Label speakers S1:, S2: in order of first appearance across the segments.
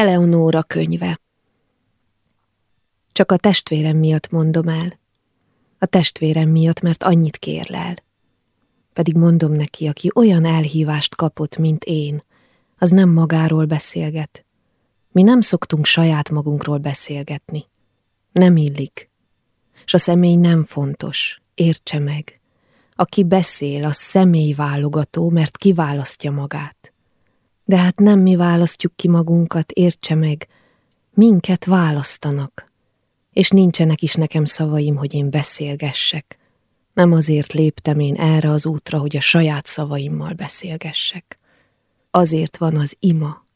S1: Eleonóra könyve. Csak a testvérem miatt mondom el. A testvérem miatt, mert annyit kérlel. Pedig mondom neki, aki olyan elhívást kapott, mint én, az nem magáról beszélget. Mi nem szoktunk saját magunkról beszélgetni. Nem illik. S a személy nem fontos, értse meg. Aki beszél, az személyválogató, mert kiválasztja magát. De hát nem mi választjuk ki magunkat, értse meg, minket választanak. És nincsenek is nekem szavaim, hogy én beszélgessek. Nem azért léptem én erre az útra, hogy a saját szavaimmal beszélgessek. Azért van az ima.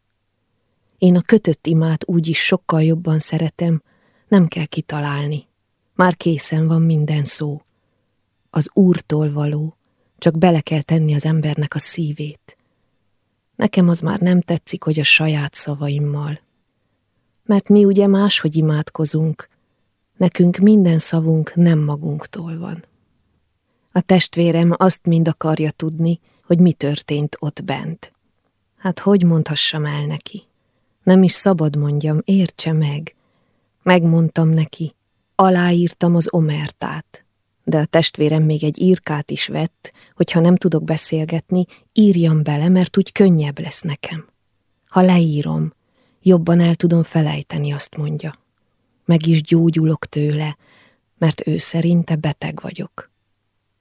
S1: Én a kötött imát úgy is sokkal jobban szeretem, nem kell kitalálni. Már készen van minden szó. Az Úrtól való, csak bele kell tenni az embernek a szívét. Nekem az már nem tetszik, hogy a saját szavaimmal. Mert mi ugye máshogy imádkozunk, nekünk minden szavunk nem magunktól van. A testvérem azt mind akarja tudni, hogy mi történt ott bent. Hát hogy mondhassam el neki? Nem is szabad mondjam, értse meg. Megmondtam neki, aláírtam az omertát, de a testvérem még egy írkát is vett, hogyha nem tudok beszélgetni, írjam bele, mert úgy könnyebb lesz nekem. Ha leírom, jobban el tudom felejteni, azt mondja. Meg is gyógyulok tőle, mert ő szerinte beteg vagyok.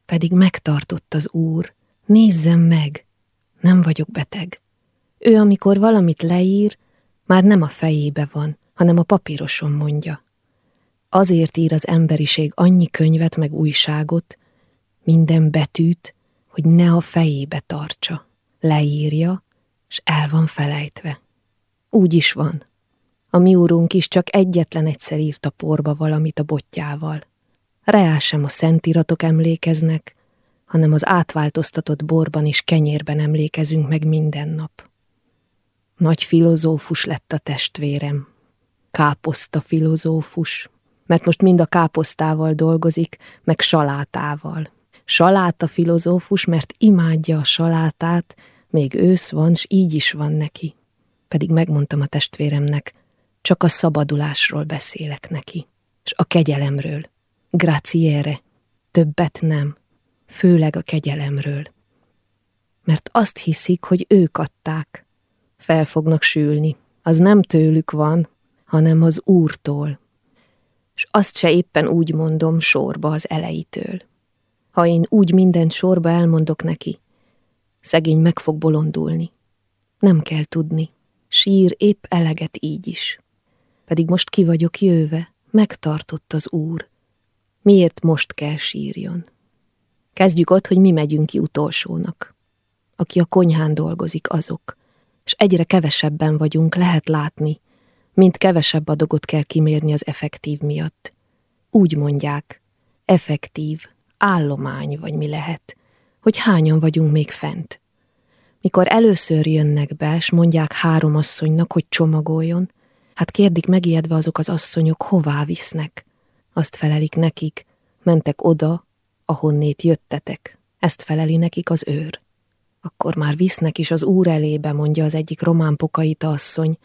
S1: Pedig megtartott az úr, nézzem meg, nem vagyok beteg. Ő, amikor valamit leír, már nem a fejébe van, hanem a papíroson mondja. Azért ír az emberiség annyi könyvet meg újságot, minden betűt, hogy ne a fejébe tartsa, leírja, és el van felejtve. Úgy is van. A mi úrunk is csak egyetlen egyszer írt a porba valamit a botjával. Reál sem a szentiratok emlékeznek, hanem az átváltoztatott borban és kenyérben emlékezünk meg minden nap. Nagy filozófus lett a testvérem. Káposzta filozófus, mert most mind a káposztával dolgozik, meg salátával. Saláta filozófus, mert imádja a salátát, még ősz van, s így is van neki. Pedig megmondtam a testvéremnek, csak a szabadulásról beszélek neki, és a kegyelemről. Graciere, többet nem, főleg a kegyelemről. Mert azt hiszik, hogy ők adták, fel fognak sülni. Az nem tőlük van, hanem az Úrtól. És azt se éppen úgy mondom sorba az elejétől. Ha én úgy mindent sorba elmondok neki, szegény meg fog bolondulni. Nem kell tudni, sír épp eleget így is. Pedig most ki vagyok jöve, megtartott az Úr. Miért most kell sírjon? Kezdjük ott, hogy mi megyünk ki utolsónak. Aki a konyhán dolgozik, azok – és egyre kevesebben vagyunk, lehet látni, mint kevesebb adagot kell kimérni az effektív miatt. Úgy mondják, effektív, állomány vagy mi lehet, hogy hányan vagyunk még fent. Mikor először jönnek be, és mondják három asszonynak, hogy csomagoljon, hát kérdik megijedve azok az asszonyok, hová visznek. Azt felelik nekik, mentek oda, ahonnét jöttetek. Ezt feleli nekik az őr. Akkor már visznek is az úr elébe, mondja az egyik román pokaita asszony.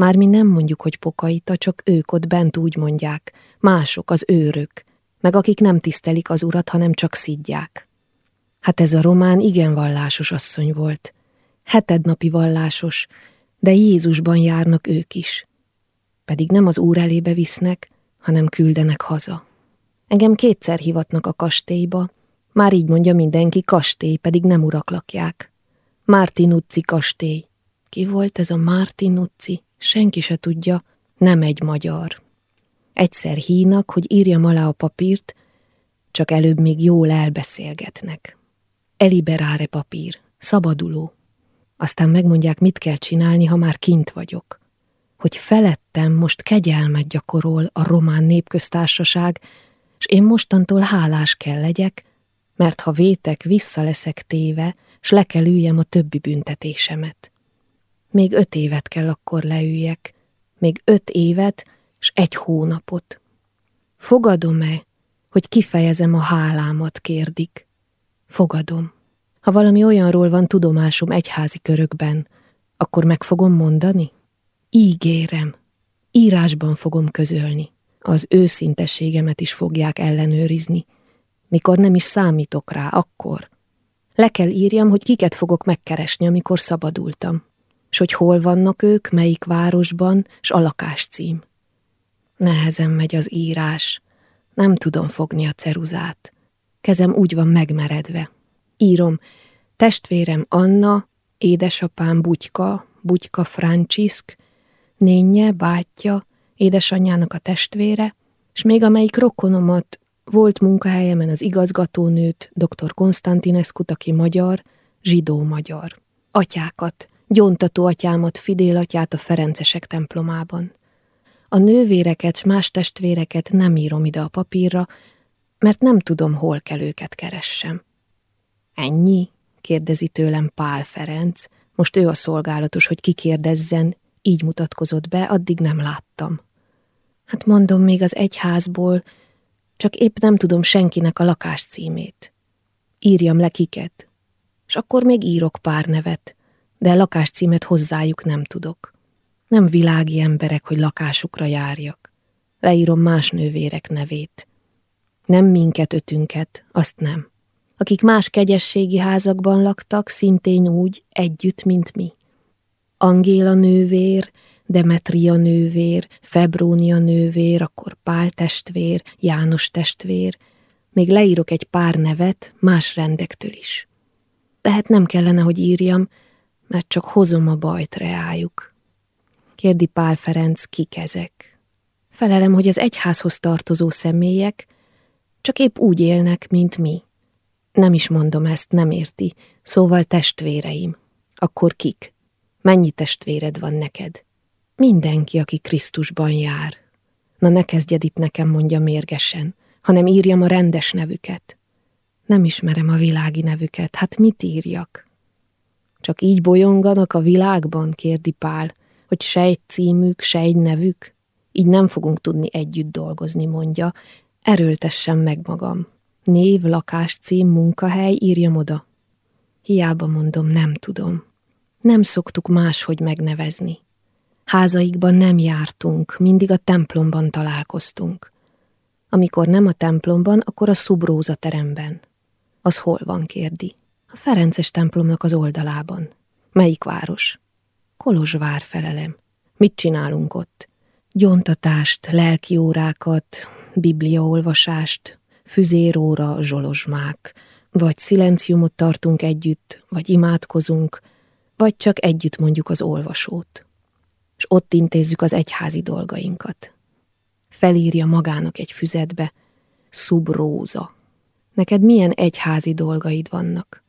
S1: Már mi nem mondjuk, hogy pokaita, csak ők ott bent úgy mondják, mások, az őrök, meg akik nem tisztelik az urat, hanem csak szidják. Hát ez a román igen vallásos asszony volt. Hetednapi vallásos, de Jézusban járnak ők is. Pedig nem az úr elébe visznek, hanem küldenek haza. Engem kétszer hivatnak a kastélyba, már így mondja mindenki, kastély, pedig nem urak lakják. Mártinucci kastély. Ki volt ez a Mártinucci? Senki se tudja, nem egy magyar. Egyszer hínak, hogy írjam alá a papírt, csak előbb még jól elbeszélgetnek. Eliberáre papír, szabaduló. Aztán megmondják, mit kell csinálni, ha már kint vagyok. Hogy felettem most kegyelmet gyakorol a román népköztársaság, és én mostantól hálás kell legyek, mert ha vétek, vissza leszek téve, s le kell üljem a többi büntetésemet. Még öt évet kell akkor leüljek, még öt évet, s egy hónapot. Fogadom-e, hogy kifejezem a hálámat, kérdik. Fogadom. Ha valami olyanról van tudomásom egyházi körökben, akkor meg fogom mondani? Ígérem, írásban fogom közölni. Az őszintességemet is fogják ellenőrizni. Mikor nem is számítok rá, akkor. Le kell írjam, hogy kiket fogok megkeresni, amikor szabadultam. S hogy hol vannak ők, melyik városban, s a lakáscím. Nehezen megy az írás. Nem tudom fogni a ceruzát. Kezem úgy van megmeredve. Írom, testvérem Anna, édesapám Butyka, Butyka Franciszk, nénye, bátyja, édesanyjának a testvére, és még amelyik rokonomat, volt munkahelyemen az igazgatónőt, dr. Konstantineszkut, aki magyar, zsidó-magyar. Atyákat, gyontató atyámat, Fidél atyát a Ferencesek templomában. A nővéreket más testvéreket nem írom ide a papírra, mert nem tudom, hol kell őket keressem. Ennyi? kérdezi tőlem Pál Ferenc. Most ő a szolgálatos, hogy kikérdezzen, így mutatkozott be, addig nem láttam. Hát mondom, még az egyházból, csak épp nem tudom senkinek a lakás címét. Írjam le kiket, és akkor még írok pár nevet, de lakáscímet hozzájuk nem tudok. Nem világi emberek, hogy lakásukra járjak. Leírom más nővérek nevét. Nem minket ötünket, azt nem. Akik más kegyességi házakban laktak, szintén úgy, együtt, mint mi. Angéla nővér, Demetria nővér, Febrónia nővér, akkor Pál testvér, János testvér, még leírok egy pár nevet más rendektől is. Lehet nem kellene, hogy írjam, mert csak hozom a bajt reájuk. Kérdi Pál Ferenc, kik ezek. Felelem, hogy az egyházhoz tartozó személyek csak épp úgy élnek, mint mi. Nem is mondom ezt, nem érti, szóval testvéreim. Akkor kik? Mennyi testvéred van neked? Mindenki, aki Krisztusban jár. Na ne kezdjed itt nekem, mondja mérgesen, hanem írjam a rendes nevüket. Nem ismerem a világi nevüket, hát mit írjak? Csak így bolyonganak a világban, kérdi Pál, hogy se egy címük, se egy nevük? Így nem fogunk tudni együtt dolgozni, mondja. Erőltessem meg magam. Név, lakás, cím, munkahely, írjam oda. Hiába mondom, nem tudom. Nem szoktuk máshogy megnevezni. Házaikban nem jártunk, mindig a templomban találkoztunk. Amikor nem a templomban, akkor a szubróza teremben. Az hol van, kérdi. A Ferences templomnak az oldalában. Melyik város? Kolozsvár felelem. Mit csinálunk ott? Gyontatást, lelkiórákat, bibliaolvasást, füzéróra, zsolozsmák, vagy szilenciumot tartunk együtt, vagy imádkozunk, vagy csak együtt mondjuk az olvasót és ott intézzük az egyházi dolgainkat. Felírja magának egy füzetbe, szubróza. Neked milyen egyházi dolgaid vannak?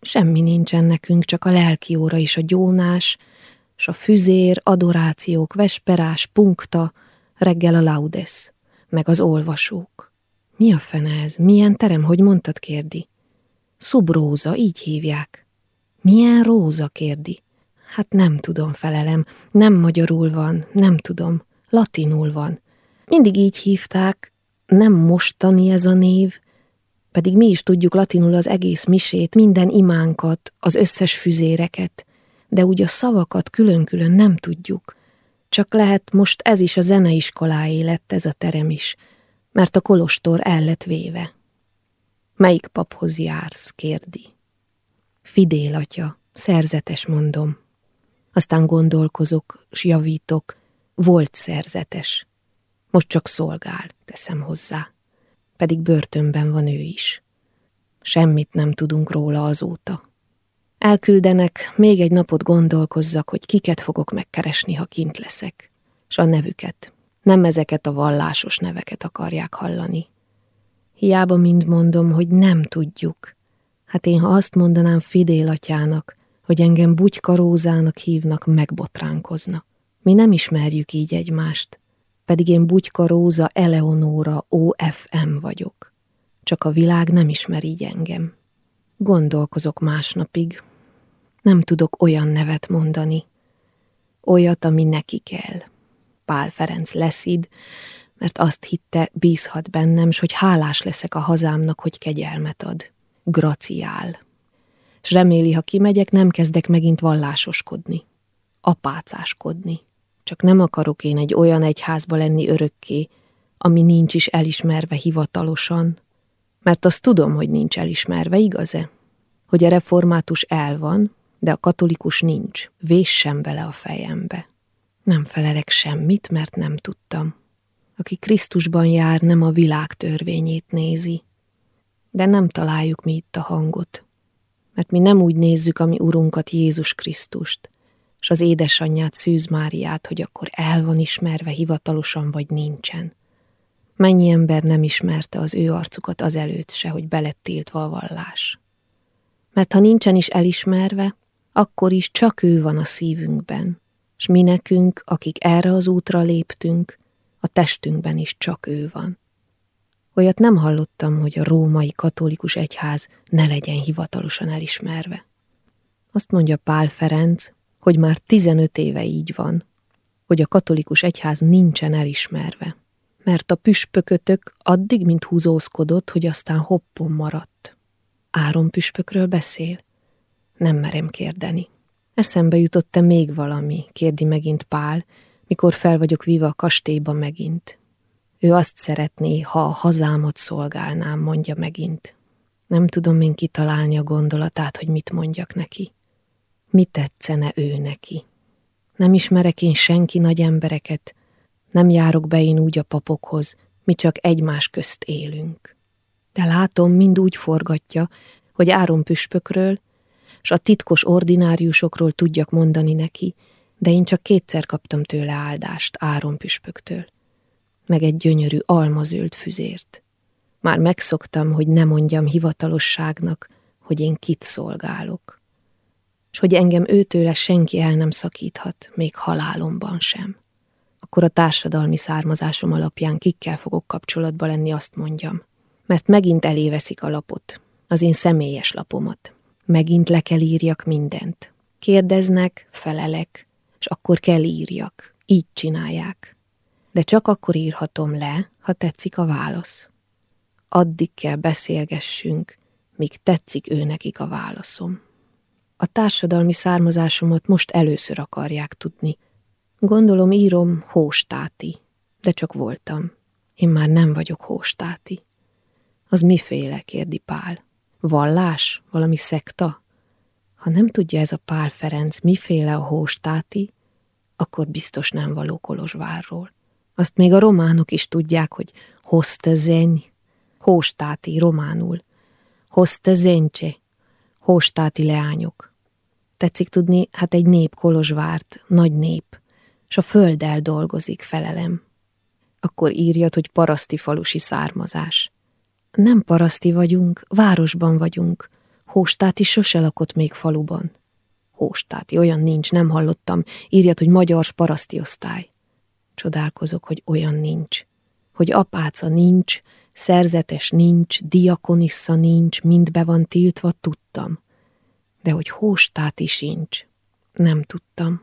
S1: Semmi nincsen nekünk, csak a lelki óra is a gyónás, s a füzér, adorációk, vesperás, punkta, reggel a laudes, meg az olvasók. Mi a fene ez? Milyen terem, hogy mondtad, kérdi? Szubróza, így hívják. Milyen róza, kérdi? Hát nem tudom, felelem. Nem magyarul van, nem tudom. Latinul van. Mindig így hívták, nem mostani ez a név, pedig mi is tudjuk latinul az egész misét, minden imánkat, az összes füzéreket, de úgy a szavakat külön-külön nem tudjuk. Csak lehet most ez is a zeneiskoláé lett ez a terem is, mert a kolostor el lett véve. Melyik paphoz jársz, kérdi. Fidél atya, szerzetes mondom. Aztán gondolkozok, s javítok, volt szerzetes. Most csak szolgál, teszem hozzá. Pedig börtönben van ő is. Semmit nem tudunk róla azóta. Elküldenek, még egy napot gondolkozzak, hogy kiket fogok megkeresni, ha kint leszek. S a nevüket. Nem ezeket a vallásos neveket akarják hallani. Hiába mind mondom, hogy nem tudjuk. Hát én, ha azt mondanám Fidél atyának, hogy engem bugykarózának hívnak, megbotránkozna. Mi nem ismerjük így egymást, pedig én bugykaróza Eleonóra OFM vagyok. Csak a világ nem ismer így engem. Gondolkozok másnapig. Nem tudok olyan nevet mondani. Olyat, ami neki kell. Pál Ferenc leszid, mert azt hitte, bízhat bennem, s hogy hálás leszek a hazámnak, hogy kegyelmet ad. Graciál s reméli, ha kimegyek, nem kezdek megint vallásoskodni, apácáskodni. Csak nem akarok én egy olyan egyházba lenni örökké, ami nincs is elismerve hivatalosan, mert azt tudom, hogy nincs elismerve, igaz-e? Hogy a református el van, de a katolikus nincs, véssem bele a fejembe. Nem felelek semmit, mert nem tudtam. Aki Krisztusban jár, nem a világ törvényét nézi. De nem találjuk mi itt a hangot, mert mi nem úgy nézzük a mi Urunkat Jézus Krisztust, és az édesanyját Szűz Máriát, hogy akkor el van ismerve hivatalosan, vagy nincsen. Mennyi ember nem ismerte az ő arcukat azelőtt se, hogy belett tiltva a vallás. Mert ha nincsen is elismerve, akkor is csak ő van a szívünkben, s mi nekünk, akik erre az útra léptünk, a testünkben is csak ő van. Olyat nem hallottam, hogy a római katolikus egyház ne legyen hivatalosan elismerve. Azt mondja Pál Ferenc, hogy már 15 éve így van, hogy a katolikus egyház nincsen elismerve, mert a püspökötök addig, mint húzózkodott, hogy aztán hoppon maradt. Áron püspökről beszél? Nem merem kérdeni. Eszembe jutott-e még valami, kérdi megint Pál, mikor fel vagyok víva a kastélyba megint. Ő azt szeretné, ha a hazámat szolgálnám, mondja megint. Nem tudom én kitalálni a gondolatát, hogy mit mondjak neki. Mi tetszene ő neki? Nem ismerek én senki nagy embereket, nem járok be én úgy a papokhoz, mi csak egymás közt élünk. De látom, mind úgy forgatja, hogy Áron püspökről, s a titkos ordináriusokról tudjak mondani neki, de én csak kétszer kaptam tőle áldást Áron püspöktől, meg egy gyönyörű almazöld füzért. Már megszoktam, hogy ne mondjam hivatalosságnak, hogy én kit szolgálok, és hogy engem őtőle senki el nem szakíthat, még halálomban sem. Akkor a társadalmi származásom alapján kikkel fogok kapcsolatba lenni, azt mondjam. Mert megint eléveszik a lapot, az én személyes lapomat. Megint le kell írjak mindent. Kérdeznek, felelek, és akkor kell írjak. Így csinálják. De csak akkor írhatom le, ha tetszik a válasz. Addig kell beszélgessünk, míg tetszik ő nekik a válaszom. A társadalmi származásomat most először akarják tudni. Gondolom írom hóstáti, de csak voltam. Én már nem vagyok hóstáti. Az miféle, kérdi Pál. Vallás? Valami szekta? Ha nem tudja ez a Pál Ferenc, miféle a hóstáti, akkor biztos nem való Kolozsvárról. Azt még a románok is tudják, hogy hoztezeny, hóstáti románul, hoztezenycse, hóstáti leányok. Tetszik tudni, hát egy nép Kolozsvárt, nagy nép, s a földdel dolgozik, felelem. Akkor írjad, hogy paraszti falusi származás. Nem paraszti vagyunk, városban vagyunk. Hóstáti sose lakott még faluban. Hóstáti, olyan nincs, nem hallottam. Írjad, hogy magyar paraszti osztály. Csodálkozok, hogy olyan nincs. Hogy apáca nincs, szerzetes nincs, diakonissa nincs, mind be van tiltva, tudtam. De hogy hóstáti sincs, nem tudtam.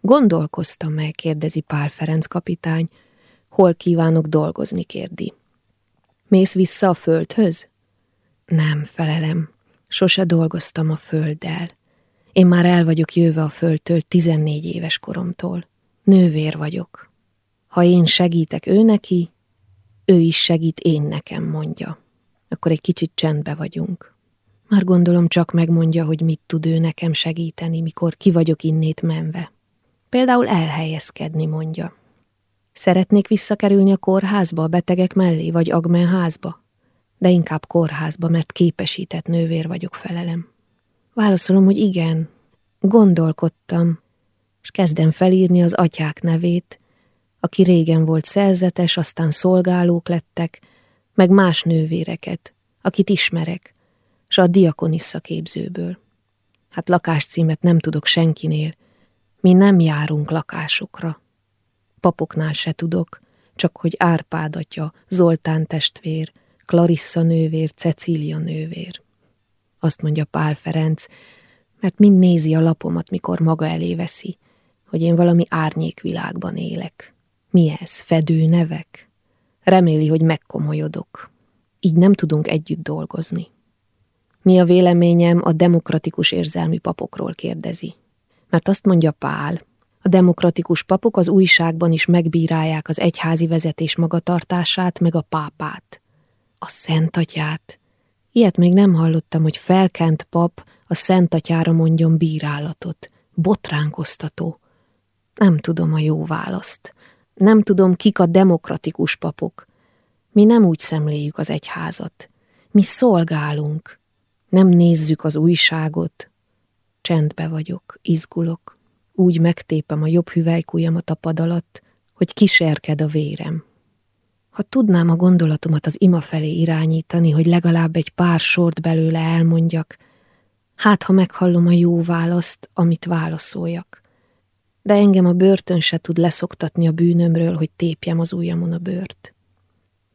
S1: Gondolkoztam meg, kérdezi Pál Ferenc kapitány, hol kívánok dolgozni, kérdi. Mész vissza a földhöz? Nem, felelem. Sose dolgoztam a földdel. Én már el vagyok jöve a földtől 14 éves koromtól. Nővér vagyok. Ha én segítek ő neki, ő is segít én nekem, mondja. Akkor egy kicsit csendbe vagyunk. Már gondolom csak megmondja, hogy mit tud ő nekem segíteni, mikor ki vagyok innét menve. Például elhelyezkedni, mondja. Szeretnék visszakerülni a kórházba, a betegek mellé, vagy agmenházba? De inkább kórházba, mert képesített nővér vagyok felelem. Válaszolom, hogy igen. Gondolkodtam, és kezdem felírni az atyák nevét, aki régen volt szerzetes, aztán szolgálók lettek, meg más nővéreket, akit ismerek, s a diakonissa képzőből. Hát lakáscímet nem tudok senkinél, mi nem járunk lakásokra. Papoknál se tudok, csak hogy Árpád atya, Zoltán testvér, Clarissa nővér, Cecília nővér. Azt mondja Pál Ferenc, mert mind nézi a lapomat, mikor maga elé veszi, hogy én valami árnyékvilágban élek. Mi ez, fedő nevek? Reméli, hogy megkomolyodok. Így nem tudunk együtt dolgozni. Mi a véleményem a demokratikus érzelmű papokról kérdezi. Mert azt mondja Pál, A demokratikus papok az újságban is megbírálják az egyházi vezetés magatartását, meg a pápát. A szentatyát. Ilyet még nem hallottam, hogy felkent pap a szentatyára mondjon bírálatot. Botránkoztató. Nem tudom a jó választ. Nem tudom, kik a demokratikus papok. Mi nem úgy szemléljük az egyházat. Mi szolgálunk. Nem nézzük az újságot. Csendbe vagyok, izgulok. Úgy megtépem a jobb hüvelykújamat a pad alatt, hogy kiserked a vérem. Ha tudnám a gondolatomat az ima felé irányítani, hogy legalább egy pár sort belőle elmondjak, hát ha meghallom a jó választ, amit válaszoljak. De engem a börtön se tud leszoktatni a bűnömről, hogy tépjem az ujjamon a bőrt.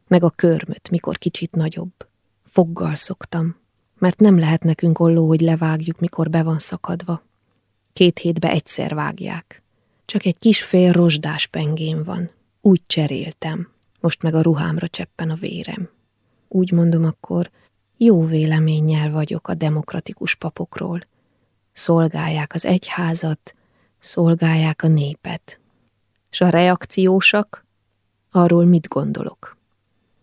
S1: Meg a körmöt, mikor kicsit nagyobb. Foggal szoktam, mert nem lehet nekünk olló, hogy levágjuk, mikor be van szakadva. Két hétbe egyszer vágják. Csak egy kis fél rozsdás pengém van. Úgy cseréltem. Most meg a ruhámra cseppen a vérem. Úgy mondom akkor, jó véleménnyel vagyok a demokratikus papokról. Szolgálják az egyházat, szolgálják a népet. S a reakciósak? Arról mit gondolok?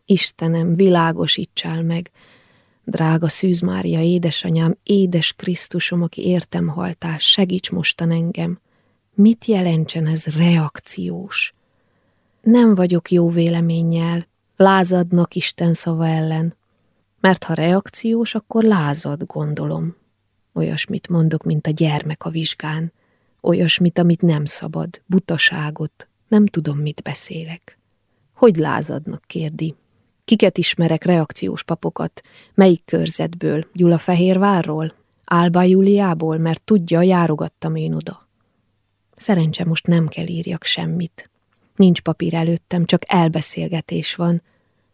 S1: Istenem, világosítsál meg, Drága Szűz Mária, édesanyám, édes Krisztusom, aki értem haltál, segíts mostan engem. Mit jelentsen ez reakciós? Nem vagyok jó véleménnyel, lázadnak Isten szava ellen, mert ha reakciós, akkor lázad, gondolom. Olyasmit mondok, mint a gyermek a vizsgán, olyasmit, amit nem szabad, butaságot, nem tudom, mit beszélek. Hogy lázadnak, kérdi. Kiket ismerek reakciós papokat? Melyik körzetből? Gyula Fehérvárról? Álba Júliából, mert tudja, járogattam én oda. Szerencse most nem kell írjak semmit. Nincs papír előttem, csak elbeszélgetés van.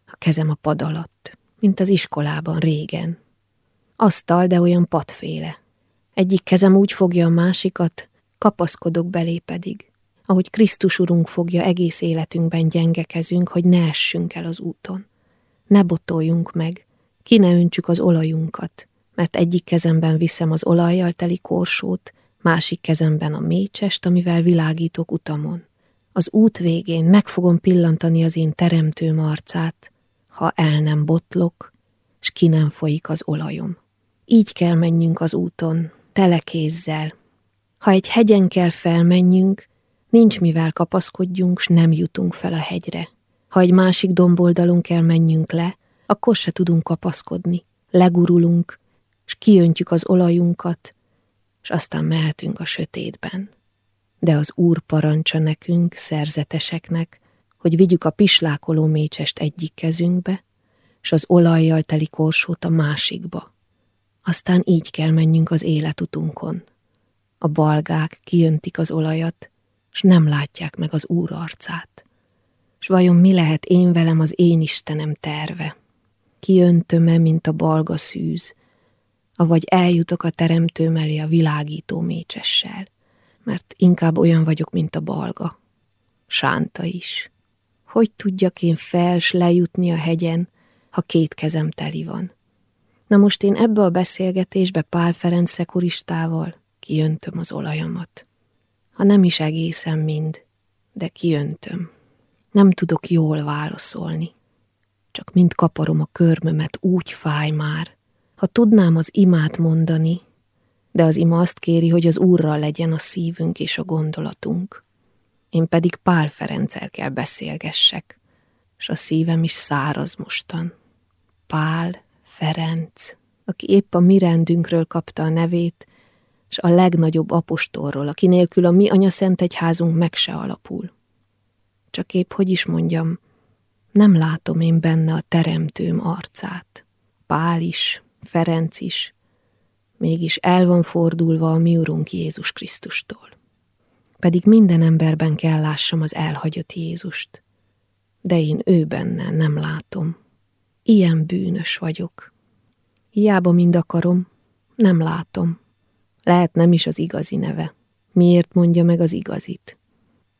S1: A kezem a pad alatt, mint az iskolában régen. Asztal, de olyan padféle. Egyik kezem úgy fogja a másikat, kapaszkodok belé pedig. Ahogy Krisztus Urunk fogja egész életünkben gyenge kezünk, hogy ne essünk el az úton ne botoljunk meg, ki ne öntsük az olajunkat, mert egyik kezemben viszem az olajjal teli korsót, másik kezemben a mécsest, amivel világítok utamon. Az út végén meg fogom pillantani az én teremtőm arcát, ha el nem botlok, s ki nem folyik az olajom. Így kell menjünk az úton, telekézzel. Ha egy hegyen kell felmenjünk, nincs mivel kapaszkodjunk, s nem jutunk fel a hegyre. Ha egy másik domboldalon kell menjünk le, akkor se tudunk kapaszkodni. Legurulunk, és kiöntjük az olajunkat, és aztán mehetünk a sötétben. De az Úr parancsa nekünk, szerzeteseknek, hogy vigyük a pislákoló mécsest egyik kezünkbe, és az olajjal teli korsót a másikba. Aztán így kell menjünk az életutunkon. A balgák kiöntik az olajat, és nem látják meg az Úr arcát s vajon mi lehet én velem az én Istenem terve? Kiöntöm-e, mint a balga szűz, avagy eljutok a teremtőm elé a világító mécsessel, mert inkább olyan vagyok, mint a balga. Sánta is. Hogy tudjak én fels lejutni a hegyen, ha két kezem teli van? Na most én ebbe a beszélgetésbe Pál Ferenc szekuristával kiöntöm az olajamat. Ha nem is egészen mind, de kiöntöm. Nem tudok jól válaszolni. Csak mind kaparom a körmömet, úgy fáj már. Ha tudnám az imát mondani, de az ima azt kéri, hogy az Úrral legyen a szívünk és a gondolatunk. Én pedig Pál Ferenccel kell beszélgessek, és a szívem is száraz mostan. Pál Ferenc, aki épp a mi rendünkről kapta a nevét, és a legnagyobb apostolról, aki nélkül a mi anyaszentegyházunk meg se alapul csak épp, hogy is mondjam, nem látom én benne a teremtőm arcát. Pál is, Ferenc is, mégis el van fordulva a mi Urunk Jézus Krisztustól. Pedig minden emberben kell lássam az elhagyott Jézust, de én ő benne nem látom. Ilyen bűnös vagyok. Hiába mind akarom, nem látom. Lehet nem is az igazi neve. Miért mondja meg az igazit?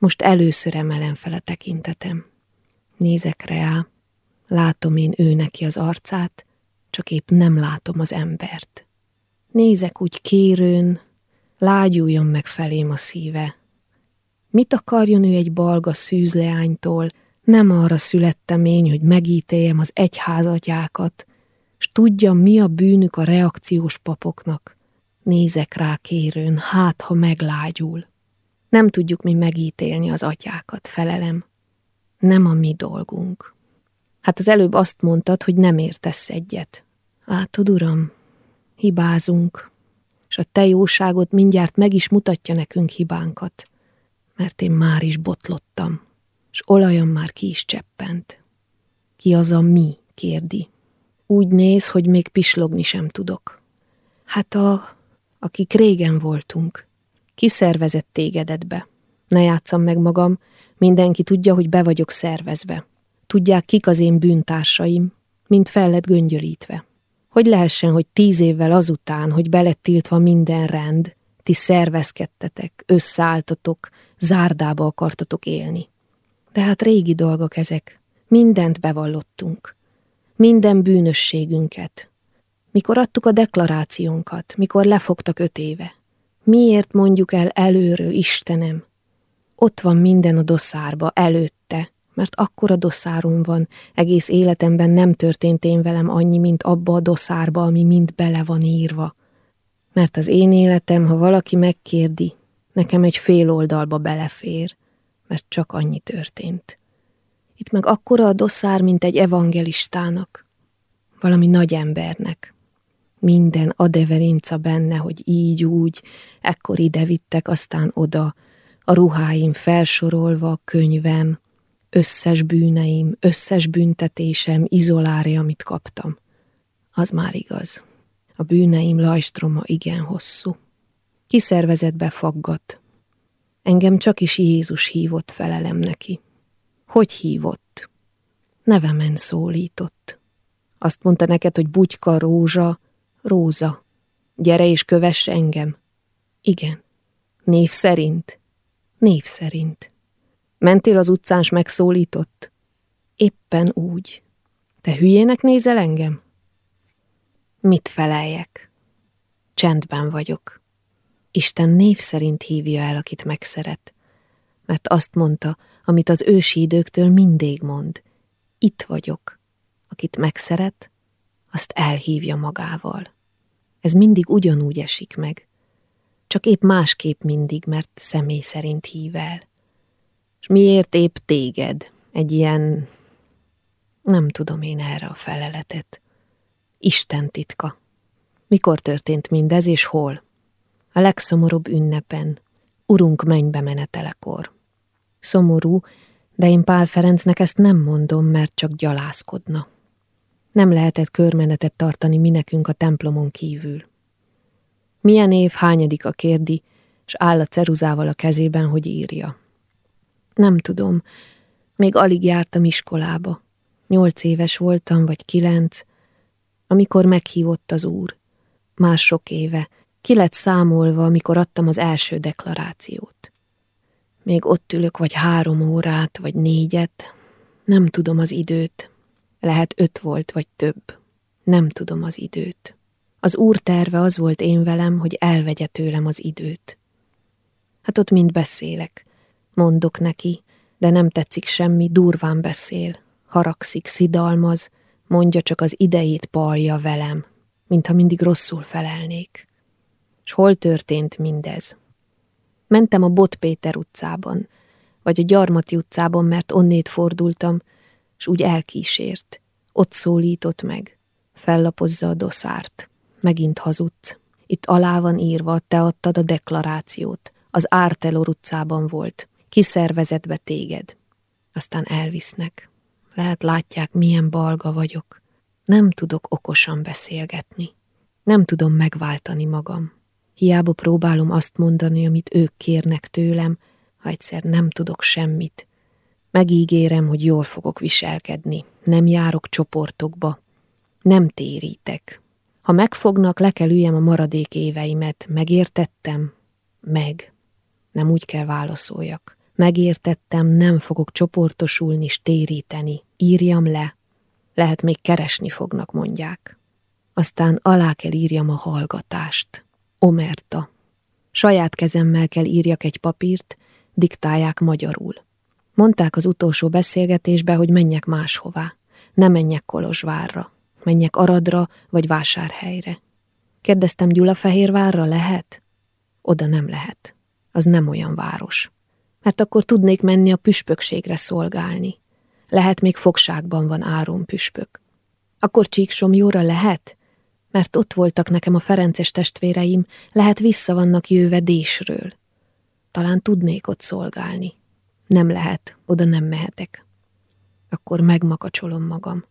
S1: Most először emelem fel a tekintetem. Nézek rá, látom én ő neki az arcát, csak épp nem látom az embert. Nézek úgy kérőn, lágyuljon meg felém a szíve, Mit akarjon ő egy balga szűzleánytól? Nem arra születtem én, hogy megítéljem az egyházatyákat, s tudjam, mi a bűnük a reakciós papoknak. Nézek rá kérőn, hát ha meglágyul. Nem tudjuk mi megítélni az atyákat, felelem. Nem a mi dolgunk. Hát az előbb azt mondtad, hogy nem értesz egyet. Látod, uram, hibázunk, és a te jóságod mindjárt meg is mutatja nekünk hibánkat, mert én már is botlottam, és olajam már ki is cseppent. Ki az a mi, kérdi. Úgy néz, hogy még pislogni sem tudok. Hát a, akik régen voltunk. Ki szervezett tégedet be? Ne játszam meg magam, mindenki tudja, hogy be vagyok szervezve. Tudják, kik az én bűntársaim, mint fel lett göngyölítve. Hogy lehessen, hogy tíz évvel azután, hogy belett tiltva minden rend, ti szervezkedtetek, összeálltatok, zárdába akartatok élni. De hát régi dolgok ezek, mindent bevallottunk. Minden bűnösségünket. Mikor adtuk a deklarációnkat, mikor lefogtak öt éve. Miért mondjuk el előről, Istenem? Ott van minden a doszárba, előtte, mert akkora doszárom van, egész életemben nem történt én velem annyi, mint abba a doszárba, ami mind bele van írva. Mert az én életem, ha valaki megkérdi, nekem egy fél oldalba belefér, mert csak annyi történt. Itt meg akkora a doszár, mint egy evangelistának, valami nagy embernek. Minden adeverinca benne, hogy így úgy, ekkor ide vittek, aztán oda, a ruháim felsorolva, a könyvem, összes bűneim, összes büntetésem, izolári, amit kaptam. Az már igaz. A bűneim lajstroma igen hosszú. Kiszervezett befaggat. Engem csak is Jézus hívott felelem neki. Hogy hívott? Nevemen szólított. Azt mondta neked, hogy bugyka, rózsa, róza. Gyere és kövess engem. Igen. Név szerint? Név szerint. Mentél az utcán, s megszólított? Éppen úgy. Te hülyének nézel engem? Mit feleljek? Csendben vagyok. Isten név szerint hívja el, akit megszeret. Mert azt mondta, amit az ősi időktől mindig mond. Itt vagyok. Akit megszeret, azt elhívja magával. Ez mindig ugyanúgy esik meg. Csak épp másképp mindig, mert személy szerint hív el. És miért épp téged? Egy ilyen... Nem tudom én erre a feleletet. Isten titka. Mikor történt mindez, és hol? A legszomorúbb ünnepen, urunk mennybe menetelekor. Szomorú, de én Pál Ferencnek ezt nem mondom, mert csak gyalászkodna. Nem lehetett körmenetet tartani mi nekünk a templomon kívül. Milyen év hányadik a kérdi, és áll a ceruzával a kezében, hogy írja. Nem tudom, még alig jártam iskolába. Nyolc éves voltam, vagy kilenc, amikor meghívott az úr. Már sok éve, ki lett számolva, amikor adtam az első deklarációt. Még ott ülök vagy három órát, vagy négyet, nem tudom az időt. Lehet öt volt, vagy több. Nem tudom az időt. Az úr terve az volt én velem, hogy elvegye tőlem az időt. Hát ott mind beszélek. Mondok neki, de nem tetszik semmi, durván beszél. Haragszik, szidalmaz, mondja csak az idejét palja velem, mintha mindig rosszul felelnék. És hol történt mindez? Mentem a Bot Péter utcában, vagy a Gyarmati utcában, mert onnét fordultam, és úgy elkísért. Ott szólított meg. Fellapozza a doszárt. Megint hazudsz. Itt alá van írva, te adtad a deklarációt. Az Ártelor utcában volt. Kiszervezett be téged. Aztán elvisznek. Lehet látják, milyen balga vagyok. Nem tudok okosan beszélgetni. Nem tudom megváltani magam. Hiába próbálom azt mondani, amit ők kérnek tőlem, ha egyszer nem tudok semmit. Megígérem, hogy jól fogok viselkedni. Nem járok csoportokba. Nem térítek. Ha megfognak, le kell üljem a maradék éveimet. Megértettem? Meg. Nem úgy kell válaszoljak. Megértettem, nem fogok csoportosulni, stéríteni. Írjam le. Lehet még keresni fognak, mondják. Aztán alá kell írjam a hallgatást. Omerta. Saját kezemmel kell írjak egy papírt, diktálják magyarul. Mondták az utolsó beszélgetésbe, hogy menjek máshová. Ne menjek Kolozsvárra, menjek Aradra vagy Vásárhelyre. Kérdeztem Gyulafehérvárra, lehet? Oda nem lehet. Az nem olyan város. Mert akkor tudnék menni a püspökségre szolgálni. Lehet még fogságban van Áron püspök. Akkor Csíksomjóra lehet? Mert ott voltak nekem a Ferences testvéreim, lehet vissza vannak jöve. Talán tudnék ott szolgálni. Nem lehet, oda nem mehetek. Akkor megmakacsolom magam.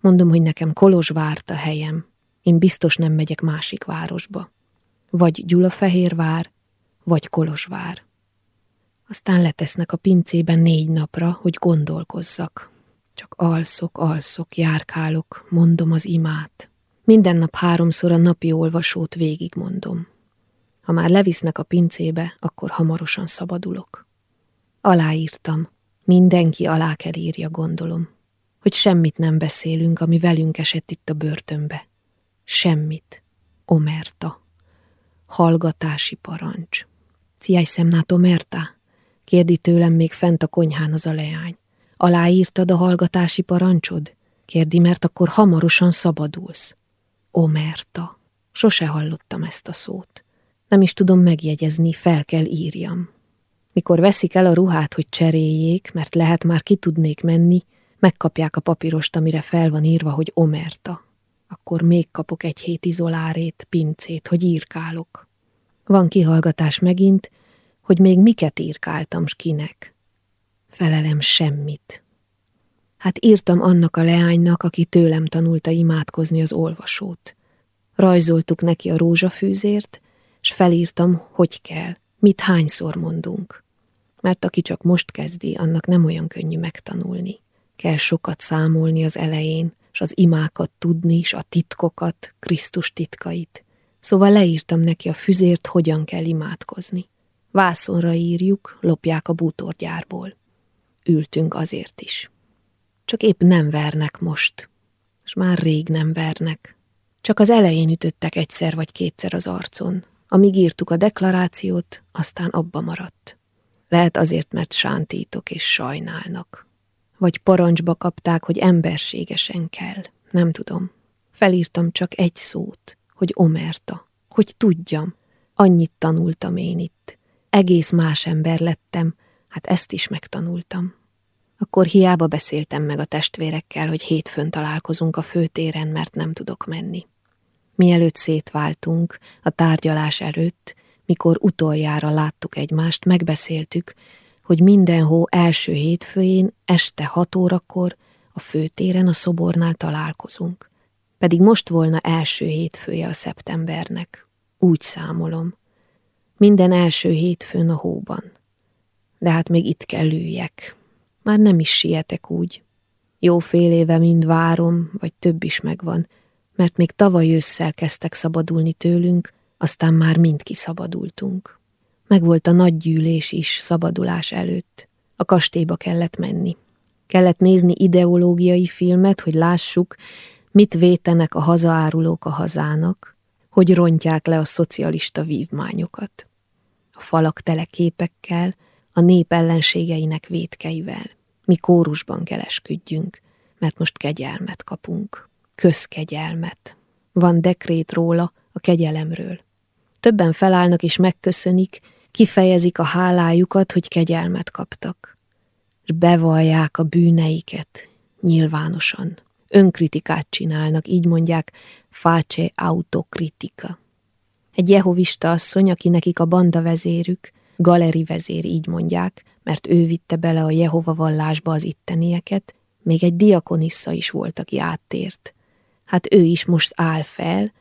S1: Mondom, hogy nekem Kolozsvárt a helyem. Én biztos nem megyek másik városba. Vagy Gyulafehérvár, vagy Kolozsvár. Aztán letesznek a pincében négy napra, hogy gondolkozzak. Csak alszok, alszok, járkálok, mondom az imát. Minden nap háromszor a napi olvasót végigmondom. Ha már levisznek a pincébe, akkor hamarosan szabadulok. Aláírtam. Mindenki alá kell írja, gondolom. Hogy semmit nem beszélünk, ami velünk esett itt a börtönbe. Semmit. Omerta. Hallgatási parancs. Ciáj szemnát omerta? Kérdi tőlem még fent a konyhán az a leány. Aláírtad a hallgatási parancsod? Kérdi, mert akkor hamarosan szabadulsz. Omerta. Sose hallottam ezt a szót. Nem is tudom megjegyezni, fel kell írjam. Mikor veszik el a ruhát, hogy cseréljék, mert lehet már ki tudnék menni, megkapják a papírost, amire fel van írva, hogy Omerta. Akkor még kapok egy hét izolárét, pincét, hogy írkálok. Van kihallgatás megint, hogy még miket írkáltam s kinek. Felelem semmit. Hát írtam annak a leánynak, aki tőlem tanulta imádkozni az olvasót. Rajzoltuk neki a rózsafűzért, s felírtam, hogy kell, mit hányszor mondunk. Mert aki csak most kezdi, annak nem olyan könnyű megtanulni. Kell sokat számolni az elején, s az imákat tudni, s a titkokat, Krisztus titkait. Szóval leírtam neki a füzért, hogyan kell imádkozni. Vászonra írjuk, lopják a bútorgyárból. Ültünk azért is. Csak épp nem vernek most, és már rég nem vernek. Csak az elején ütöttek egyszer vagy kétszer az arcon. Amíg írtuk a deklarációt, aztán abba maradt. Lehet azért, mert sántítok és sajnálnak. Vagy parancsba kapták, hogy emberségesen kell. Nem tudom. Felírtam csak egy szót, hogy omerta. Hogy tudjam. Annyit tanultam én itt. Egész más ember lettem, hát ezt is megtanultam. Akkor hiába beszéltem meg a testvérekkel, hogy hétfőn találkozunk a főtéren, mert nem tudok menni. Mielőtt szétváltunk, a tárgyalás előtt, mikor utoljára láttuk egymást, megbeszéltük, hogy minden hó első hétfőjén este hat órakor a főtéren a szobornál találkozunk. Pedig most volna első hétfője a szeptembernek. Úgy számolom. Minden első hétfőn a hóban. De hát még itt kell üljek. Már nem is sietek úgy. Jó fél éve mind várom, vagy több is megvan, mert még tavaly ősszel kezdtek szabadulni tőlünk, aztán már mind kiszabadultunk. Megvolt a nagy gyűlés is szabadulás előtt. A kastélyba kellett menni. Kellett nézni ideológiai filmet, hogy lássuk, mit vétenek a hazaárulók a hazának, hogy rontják le a szocialista vívmányokat. A falak tele képekkel, a nép ellenségeinek vétkeivel. Mi kórusban kell esküdjünk, mert most kegyelmet kapunk. Közkegyelmet. Van dekrét róla, a kegyelemről. Többen felállnak és megköszönik, kifejezik a hálájukat, hogy kegyelmet kaptak. És bevallják a bűneiket, nyilvánosan. Önkritikát csinálnak, így mondják, face autokritika. Egy jehovista asszony, aki nekik a banda vezérük, galeri vezér így mondják, mert ő vitte bele a Jehova vallásba az ittenieket, még egy diakonissa is volt, aki áttért. Hát ő is most áll fel,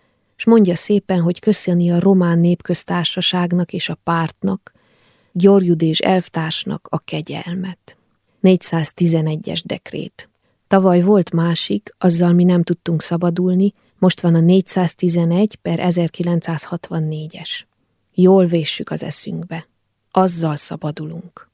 S1: és mondja szépen, hogy köszöni a román népköztársaságnak és a pártnak, Györgyud és elvtársnak a kegyelmet. 411-es dekrét. Tavaly volt másik, azzal mi nem tudtunk szabadulni, most van a 411 per 1964-es. Jól véssük az eszünkbe. Azzal szabadulunk.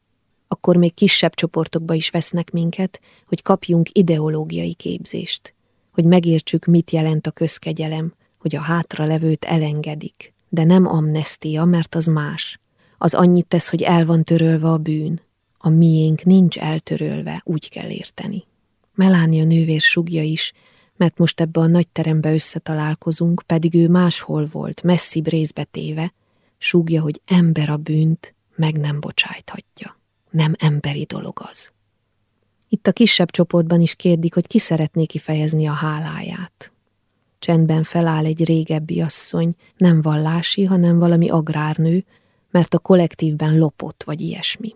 S1: Akkor még kisebb csoportokba is vesznek minket, hogy kapjunk ideológiai képzést. Hogy megértsük, mit jelent a közkegyelem, hogy a hátra levőt elengedik. De nem amnestia, mert az más. Az annyit tesz, hogy el van törölve a bűn. A miénk nincs eltörölve, úgy kell érteni. Melánia nővér sugja is, mert most ebbe a nagy terembe összetalálkozunk, pedig ő máshol volt, messzi részbe téve, súgja, hogy ember a bűnt, meg nem bocsájthatja. Nem emberi dolog az. Itt a kisebb csoportban is kérdik, hogy ki szeretné kifejezni a háláját. Csendben feláll egy régebbi asszony, nem vallási, hanem valami agrárnő, mert a kollektívben lopott vagy ilyesmi.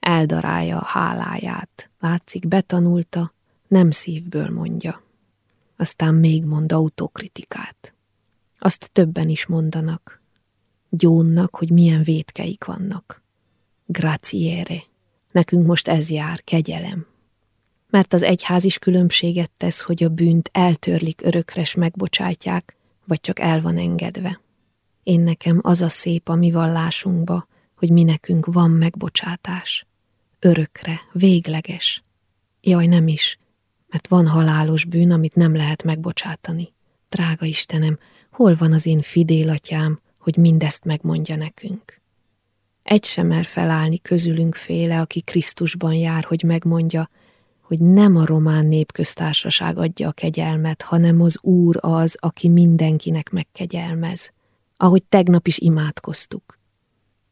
S1: Eldarálja a háláját, látszik betanulta, nem szívből mondja. Aztán még mond autokritikát. Azt többen is mondanak. Gyónnak, hogy milyen vétkeik vannak. Graziere. Nekünk most ez jár, kegyelem. Mert az egyház is különbséget tesz, hogy a bűnt eltörlik örökres megbocsátják, vagy csak el van engedve. Én nekem az a szép a mi vallásunkba, hogy mi nekünk van megbocsátás. Örökre, végleges. Jaj, nem is, mert van halálos bűn, amit nem lehet megbocsátani. Drága Istenem, hol van az én fidélatyám, hogy mindezt megmondja nekünk? Egy sem mer felállni közülünk féle, aki Krisztusban jár, hogy megmondja, hogy nem a román népköztársaság adja a kegyelmet, hanem az Úr az, aki mindenkinek megkegyelmez. Ahogy tegnap is imádkoztuk.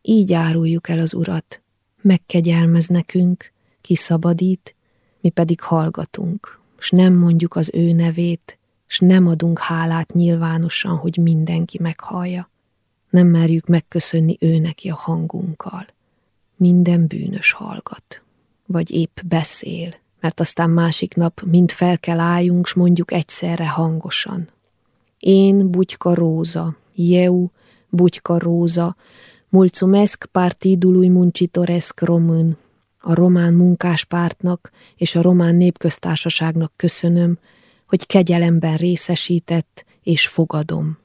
S1: Így áruljuk el az Urat, megkegyelmez nekünk, kiszabadít, mi pedig hallgatunk, s nem mondjuk az ő nevét, s nem adunk hálát nyilvánosan, hogy mindenki meghallja. Nem merjük megköszönni ő neki a hangunkkal. Minden bűnös hallgat, vagy épp beszél, mert aztán másik nap mind fel kell álljunk, s mondjuk egyszerre hangosan. Én, Bugyka Róza, Jeu, Bugyka Róza, mulțumesc Partidului Muncitoresc Român, a román munkáspártnak és a román népköztársaságnak köszönöm, hogy kegyelemben részesített, és fogadom.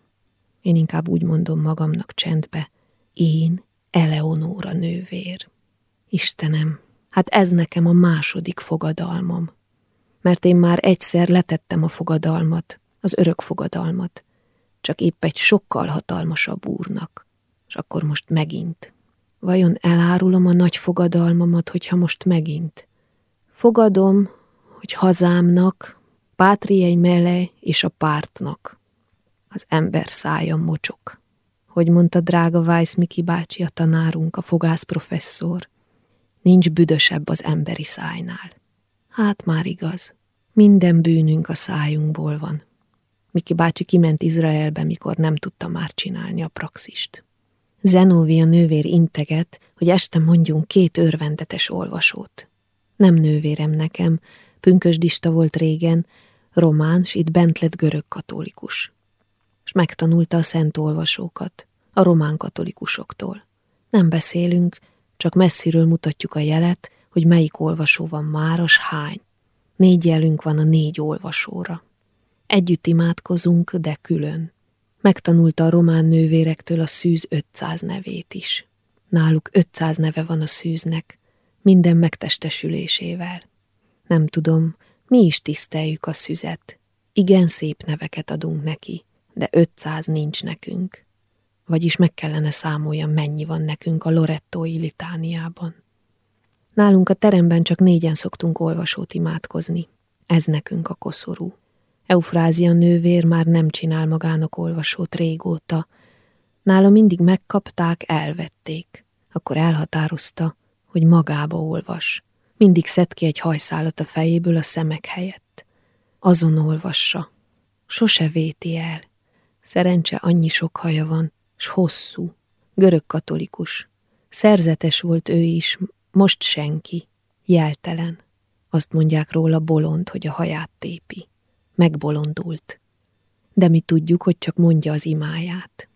S1: Én inkább úgy mondom magamnak csendbe, én Eleonóra nővér. Istenem, hát ez nekem a második fogadalmam. Mert én már egyszer letettem a fogadalmat, az örök fogadalmat, csak épp egy sokkal hatalmasabb úrnak, és akkor most megint. Vajon elárulom a nagy fogadalmamat, hogyha most megint? Fogadom, hogy hazámnak, pátriai mele és a pártnak. Az ember szája mocsok. Hogy mondta drága Weiss Miki bácsi, a tanárunk, a fogász professzor. Nincs büdösebb az emberi szájnál. Hát már igaz. Minden bűnünk a szájunkból van. Miki bácsi kiment Izraelbe, mikor nem tudta már csinálni a praxist. Zenóvia nővér integet, hogy este mondjunk két örvendetes olvasót. Nem nővérem nekem, pünkösdista volt régen, román, s itt bent lett görög katolikus. És megtanulta a szent olvasókat, a román katolikusoktól. Nem beszélünk, csak messziről mutatjuk a jelet, hogy melyik olvasó van máros hány. Négy jelünk van a négy olvasóra. Együtt imádkozunk, de külön. Megtanulta a román nővérektől a szűz 500 nevét is. Náluk 500 neve van a szűznek, minden megtestesülésével. Nem tudom, mi is tiszteljük a szüzet. Igen szép neveket adunk neki, de 500 nincs nekünk. Vagyis meg kellene számoljam, mennyi van nekünk a Lorettói litániában. Nálunk a teremben csak négyen szoktunk olvasót imádkozni. Ez nekünk a koszorú. Eufrázia nővér már nem csinál magának olvasót régóta. Nála mindig megkapták, elvették. Akkor elhatározta, hogy magába olvas. Mindig szed ki egy hajszálat a fejéből a szemek helyett. Azon olvassa. Sose véti el. Szerencse annyi sok haja van, s hosszú. Görög katolikus. Szerzetes volt ő is, most senki. Jeltelen. Azt mondják róla bolond, hogy a haját tépi megbolondult. De mi tudjuk, hogy csak mondja az imáját.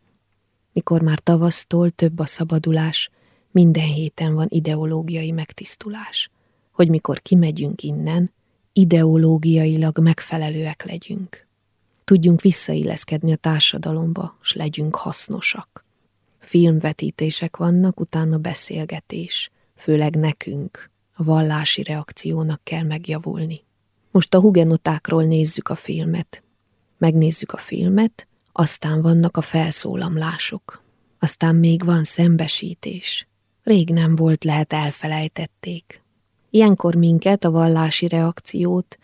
S1: Mikor már tavasztól több a szabadulás, minden héten van ideológiai megtisztulás, hogy mikor kimegyünk innen, ideológiailag megfelelőek legyünk. Tudjunk visszailleszkedni a társadalomba, s legyünk hasznosak. Filmvetítések vannak, utána beszélgetés, főleg nekünk, a vallási reakciónak kell megjavulni. Most a hugenotákról nézzük a filmet. Megnézzük a filmet, aztán vannak a felszólamlások. Aztán még van szembesítés. Rég nem volt, lehet elfelejtették. Ilyenkor minket, a vallási reakciót,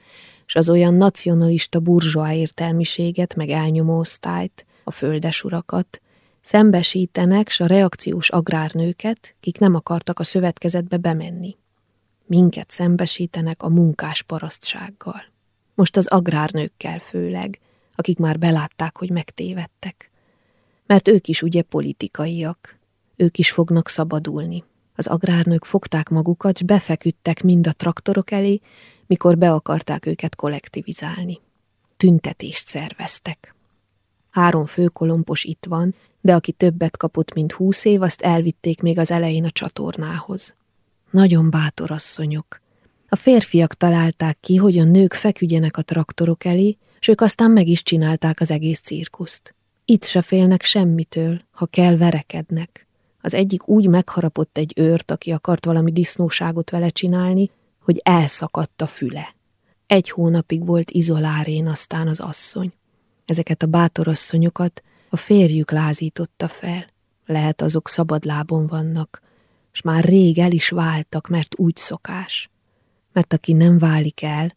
S1: és az olyan nacionalista burzsóá értelmiséget, meg elnyomó osztályt, a földesurakat, szembesítenek s a reakciós agrárnőket, kik nem akartak a szövetkezetbe bemenni. Minket szembesítenek a munkás parasztsággal. Most az agrárnőkkel főleg, akik már belátták, hogy megtévedtek. Mert ők is ugye politikaiak, ők is fognak szabadulni. Az agrárnők fogták magukat, s befeküdtek mind a traktorok elé, mikor be akarták őket kollektivizálni. Tüntetést szerveztek. Három főkolompos itt van, de aki többet kapott, mint húsz év, azt elvitték még az elején a csatornához. Nagyon bátor asszonyok. A férfiak találták ki, hogy a nők feküdjenek a traktorok elé, s ők aztán meg is csinálták az egész cirkuszt. Itt se félnek semmitől, ha kell verekednek. Az egyik úgy megharapott egy őrt, aki akart valami disznóságot vele csinálni, hogy elszakadt a füle. Egy hónapig volt izolárén aztán az asszony. Ezeket a bátor asszonyokat a férjük lázította fel. Lehet azok szabadlábon vannak, és már rég el is váltak, mert úgy szokás. Mert aki nem válik el,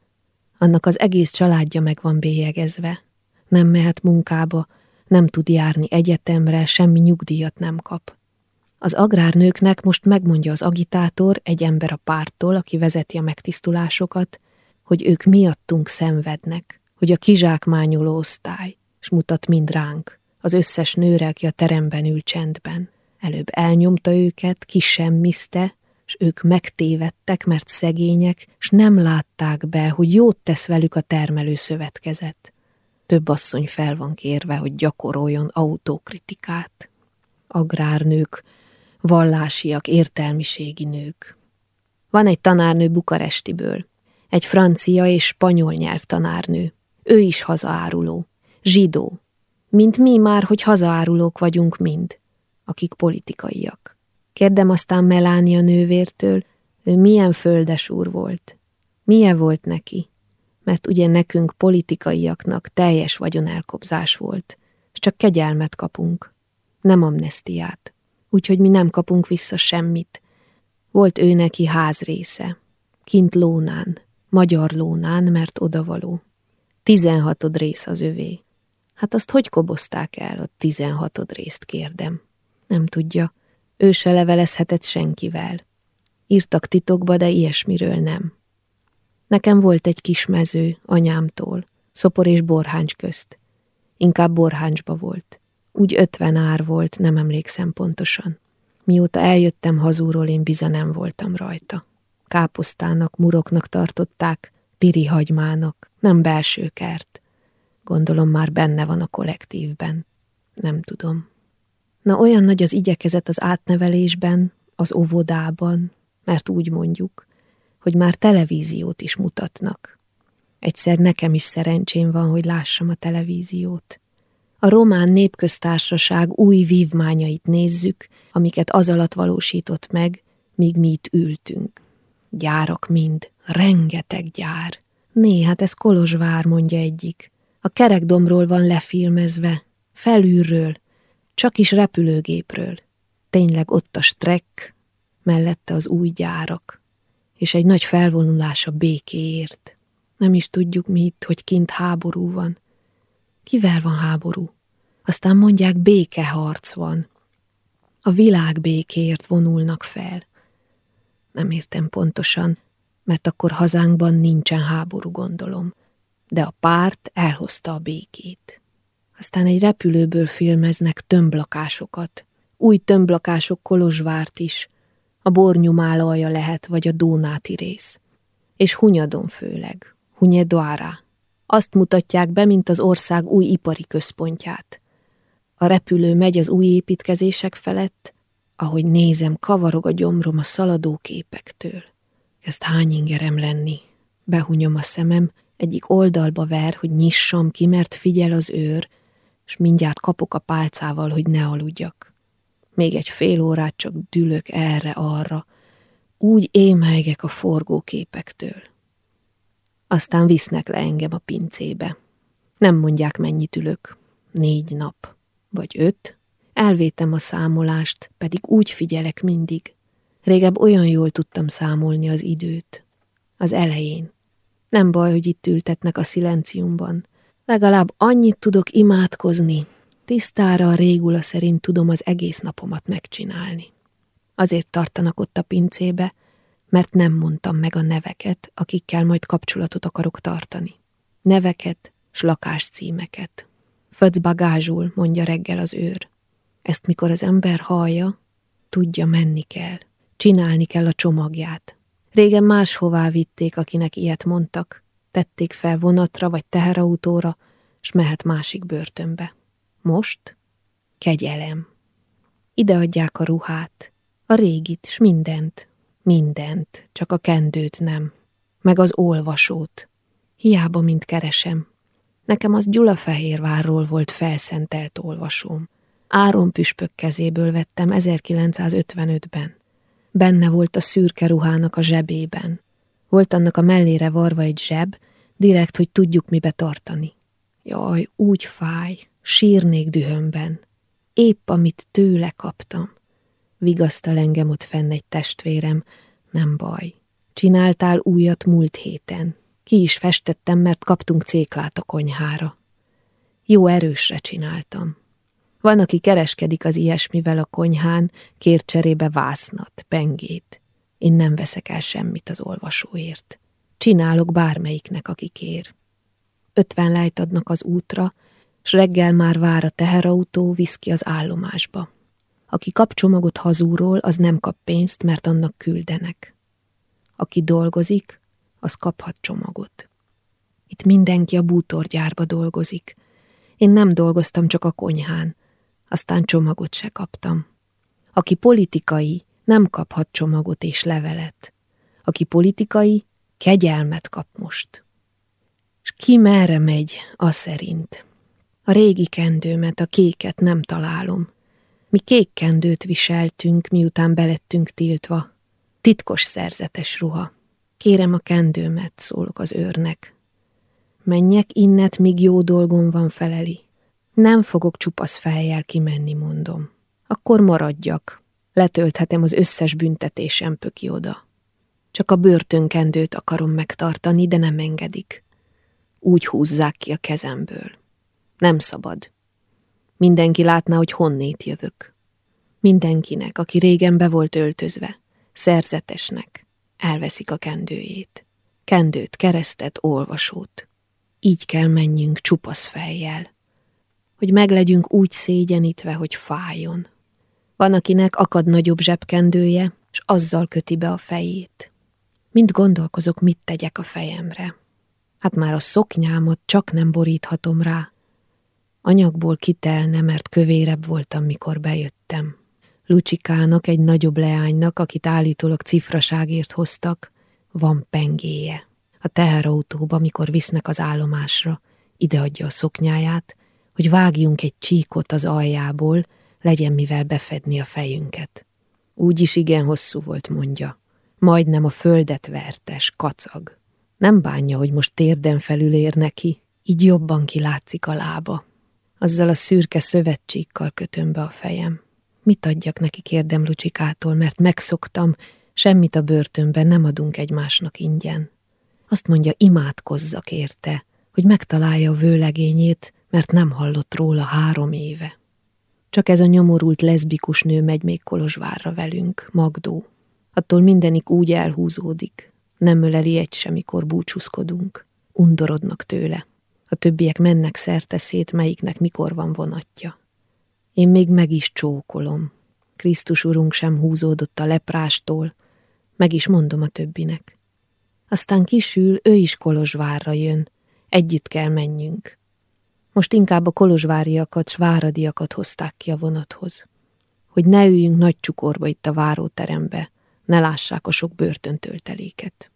S1: annak az egész családja meg van bélyegezve. Nem mehet munkába, nem tud járni egyetemre, semmi nyugdíjat nem kap. Az agrárnőknek most megmondja az agitátor, egy ember a párttól, aki vezeti a megtisztulásokat, hogy ők miattunk szenvednek, hogy a kizsákmányoló osztály, s mutat mind ránk, az összes nőre, aki a teremben ül csendben. Előbb elnyomta őket, kisemmizte, s ők megtévedtek, mert szegények, s nem látták be, hogy jót tesz velük a termelő szövetkezet. Több asszony fel van kérve, hogy gyakoroljon autókritikát. Agrárnők, vallásiak, értelmiségi nők. Van egy tanárnő Bukarestiből, egy francia és spanyol nyelvtanárnő. Ő is hazaáruló, zsidó, mint mi már, hogy hazaárulók vagyunk mind, akik politikaiak. Kérdem aztán Melánia nővértől, ő milyen földes úr volt. Milyen volt neki? Mert ugye nekünk politikaiaknak teljes vagyonelkobzás volt, és csak kegyelmet kapunk, nem amnestiát úgyhogy mi nem kapunk vissza semmit. Volt ő neki házrésze, kint lónán, magyar lónán, mert odavaló. Tizenhatod rész az övé. Hát azt hogy kobozták el, a tizenhatod részt kérdem. Nem tudja, ő se levelezhetett senkivel. Írtak titokba, de ilyesmiről nem. Nekem volt egy kis mező, anyámtól, szopor és borháncs közt. Inkább borháncsba volt. Úgy ötven ár volt, nem emlékszem pontosan. Mióta eljöttem hazúról, én biza nem voltam rajta. Káposztának, muroknak tartották, pirihagymának, nem belső kert. Gondolom már benne van a kollektívben. Nem tudom. Na olyan nagy az igyekezet az átnevelésben, az óvodában, mert úgy mondjuk, hogy már televíziót is mutatnak. Egyszer nekem is szerencsém van, hogy lássam a televíziót a román népköztársaság új vívmányait nézzük, amiket az alatt valósított meg, míg mi itt ültünk. Gyárak mind, rengeteg gyár. Né, hát ez Kolozsvár, mondja egyik. A kerekdomról van lefilmezve, felülről, csak is repülőgépről. Tényleg ott a strekk, mellette az új gyárak, és egy nagy felvonulás a békéért. Nem is tudjuk mi itt, hogy kint háború van, Kivel van háború? Aztán mondják, békeharc van. A világ békéért vonulnak fel. Nem értem pontosan, mert akkor hazánkban nincsen háború, gondolom. De a párt elhozta a békét. Aztán egy repülőből filmeznek tömblakásokat. Új tömblakások Kolozsvárt is. A bornyumálalja lehet, vagy a Dónáti rész. És Hunyadon főleg. Hunyedoára azt mutatják be, mint az ország új ipari központját. A repülő megy az új építkezések felett, ahogy nézem, kavarog a gyomrom a szaladó képektől. Ezt hány ingerem lenni? Behunyom a szemem, egyik oldalba ver, hogy nyissam ki, mert figyel az őr, és mindjárt kapok a pálcával, hogy ne aludjak. Még egy fél órát csak dülök erre-arra, úgy émelgek a forgóképektől. Aztán visznek le engem a pincébe. Nem mondják, mennyit ülök. Négy nap. Vagy öt. Elvétem a számolást, pedig úgy figyelek mindig. Régebb olyan jól tudtam számolni az időt. Az elején. Nem baj, hogy itt ültetnek a szilenciumban. Legalább annyit tudok imádkozni. Tisztára a régula szerint tudom az egész napomat megcsinálni. Azért tartanak ott a pincébe, mert nem mondtam meg a neveket, akikkel majd kapcsolatot akarok tartani. Neveket, s lakáscímeket. Födsz bagázsul, mondja reggel az őr. Ezt mikor az ember hallja, tudja, menni kell. Csinálni kell a csomagját. Régen máshová vitték, akinek ilyet mondtak. Tették fel vonatra vagy teherautóra, s mehet másik börtönbe. Most kegyelem. Ide adják a ruhát, a régit, s mindent, mindent, csak a kendőt nem, meg az olvasót. Hiába, mint keresem. Nekem az Gyulafehérvárról volt felszentelt olvasóm. Áron püspök kezéből vettem 1955-ben. Benne volt a szürke ruhának a zsebében. Volt annak a mellére varva egy zseb, direkt, hogy tudjuk mibe tartani. Jaj, úgy fáj, sírnék dühömben. Épp amit tőle kaptam. Vigasztal engem ott fenn egy testvérem, nem baj. Csináltál újat múlt héten. Ki is festettem, mert kaptunk céklát a konyhára. Jó erősre csináltam. Van, aki kereskedik az ilyesmivel a konyhán, kér cserébe vásznat, pengét. Én nem veszek el semmit az olvasóért. Csinálok bármelyiknek, aki kér. Ötven lájt adnak az útra, s reggel már vár a teherautó, visz ki az állomásba. Aki kap csomagot hazúról, az nem kap pénzt, mert annak küldenek. Aki dolgozik, az kaphat csomagot. Itt mindenki a bútorgyárba dolgozik. Én nem dolgoztam csak a konyhán, aztán csomagot se kaptam. Aki politikai, nem kaphat csomagot és levelet. Aki politikai, kegyelmet kap most. És ki merre megy, a szerint. A régi kendőmet, a kéket nem találom. Mi kék kendőt viseltünk, miután belettünk tiltva. Titkos szerzetes ruha. Kérem a kendőmet, szólok az őrnek. Menjek innet, míg jó dolgom van feleli. Nem fogok csupasz fejjel kimenni, mondom. Akkor maradjak. Letölthetem az összes büntetésem pöki oda. Csak a börtönkendőt akarom megtartani, de nem engedik. Úgy húzzák ki a kezemből. Nem szabad. Mindenki látná, hogy honnét jövök. Mindenkinek, aki régen be volt öltözve, szerzetesnek, elveszik a kendőjét. Kendőt, keresztet, olvasót. Így kell menjünk csupasz fejjel hogy meglegyünk úgy szégyenítve, hogy fájjon. Van, akinek akad nagyobb zsebkendője, és azzal köti be a fejét. Mind gondolkozok, mit tegyek a fejemre. Hát már a szoknyámat csak nem boríthatom rá. Anyagból kitelne, mert kövérebb voltam, mikor bejöttem. Lucsikának, egy nagyobb leánynak, akit állítólag cifraságért hoztak, van pengéje. A teherautóba, mikor visznek az állomásra, ideadja a szoknyáját, hogy vágjunk egy csíkot az aljából, legyen mivel befedni a fejünket. Úgy is igen hosszú volt, mondja. Majdnem a földet vertes, kacag. Nem bánja, hogy most térden felül ér neki, így jobban kilátszik a lába. Azzal a szürke szövetcsíkkal kötöm be a fejem. Mit adjak neki, kérdem Lucsikától, mert megszoktam, semmit a börtönben nem adunk egymásnak ingyen. Azt mondja, imádkozzak érte, hogy megtalálja a vőlegényét, mert nem hallott róla három éve. Csak ez a nyomorult leszbikus nő megy még Kolozsvárra velünk, Magdó. Attól mindenik úgy elhúzódik, nem öleli egy sem, mikor búcsúzkodunk. Undorodnak tőle. A többiek mennek szerteszét, melyiknek mikor van vonatja. Én még meg is csókolom. Krisztus urunk sem húzódott a leprástól, meg is mondom a többinek. Aztán kisül, ő is Kolozsvárra jön, együtt kell menjünk. Most inkább a kolozsváriakat s váradiakat hozták ki a vonathoz. Hogy ne üljünk nagy csukorba itt a váróterembe, ne lássák a sok börtöntölteléket.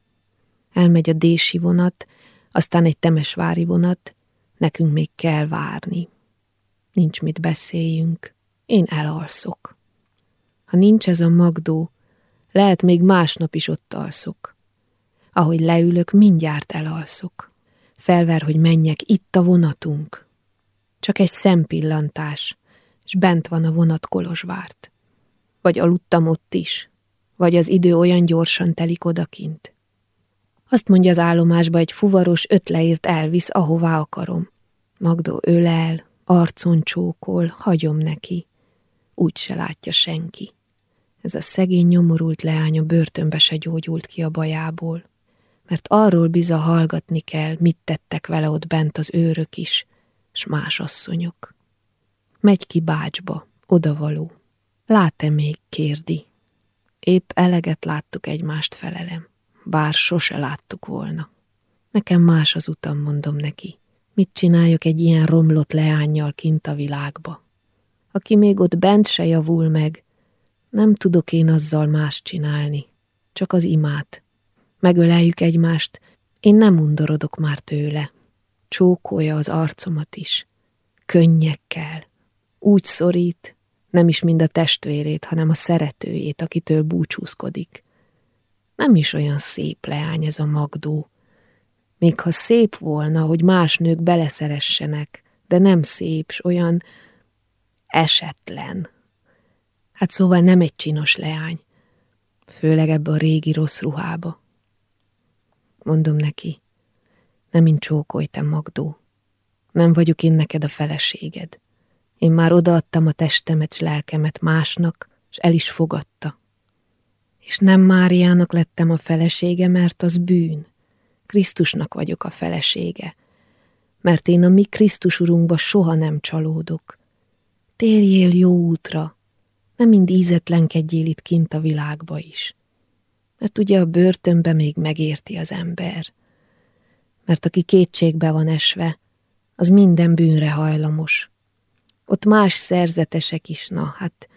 S1: Elmegy a dési vonat, aztán egy temesvári vonat, nekünk még kell várni. Nincs mit beszéljünk, én elalszok. Ha nincs ez a Magdó, lehet még másnap is ott alszok. Ahogy leülök, mindjárt elalszok. Felver, hogy menjek, itt a vonatunk. Csak egy szempillantás, és bent van a vonat Kolozsvárt. Vagy aludtam ott is, vagy az idő olyan gyorsan telik odakint. Azt mondja az állomásba, egy fuvaros öt leírt elvisz, ahová akarom. Magdó ölel, arcon csókol, hagyom neki. Úgy se látja senki. Ez a szegény nyomorult leány a börtönbe se gyógyult ki a bajából. Mert arról biza hallgatni kell, mit tettek vele ott bent az őrök is, s más asszonyok. Megy ki bácsba, odavaló. Lát-e még, kérdi. Épp eleget láttuk egymást felelem, bár sose láttuk volna. Nekem más az utam, mondom neki. Mit csináljak egy ilyen romlott leányjal kint a világba? Aki még ott bent se javul meg, nem tudok én azzal más csinálni, csak az imát. Megöleljük egymást, én nem undorodok már tőle. Csókolja az arcomat is. Könnyekkel. Úgy szorít, nem is mind a testvérét, hanem a szeretőjét, akitől búcsúzkodik. Nem is olyan szép leány ez a Magdó. Még ha szép volna, hogy más nők beleszeressenek, de nem szép, s olyan esetlen. Hát szóval nem egy csinos leány, főleg ebbe a régi rossz ruhába. Mondom neki, nem én csókolj, te Magdó. Nem vagyok én neked a feleséged. Én már odaadtam a testemet, s lelkemet másnak, és el is fogadta. És nem Máriának lettem a felesége, mert az bűn. Krisztusnak vagyok a felesége, mert én a mi Krisztus urunkba soha nem csalódok. Térjél jó útra, nem mind ízetlenkedjél itt kint a világba is. Mert ugye a börtönbe még megérti az ember. Mert aki kétségbe van esve, az minden bűnre hajlamos. Ott más szerzetesek is, na, hát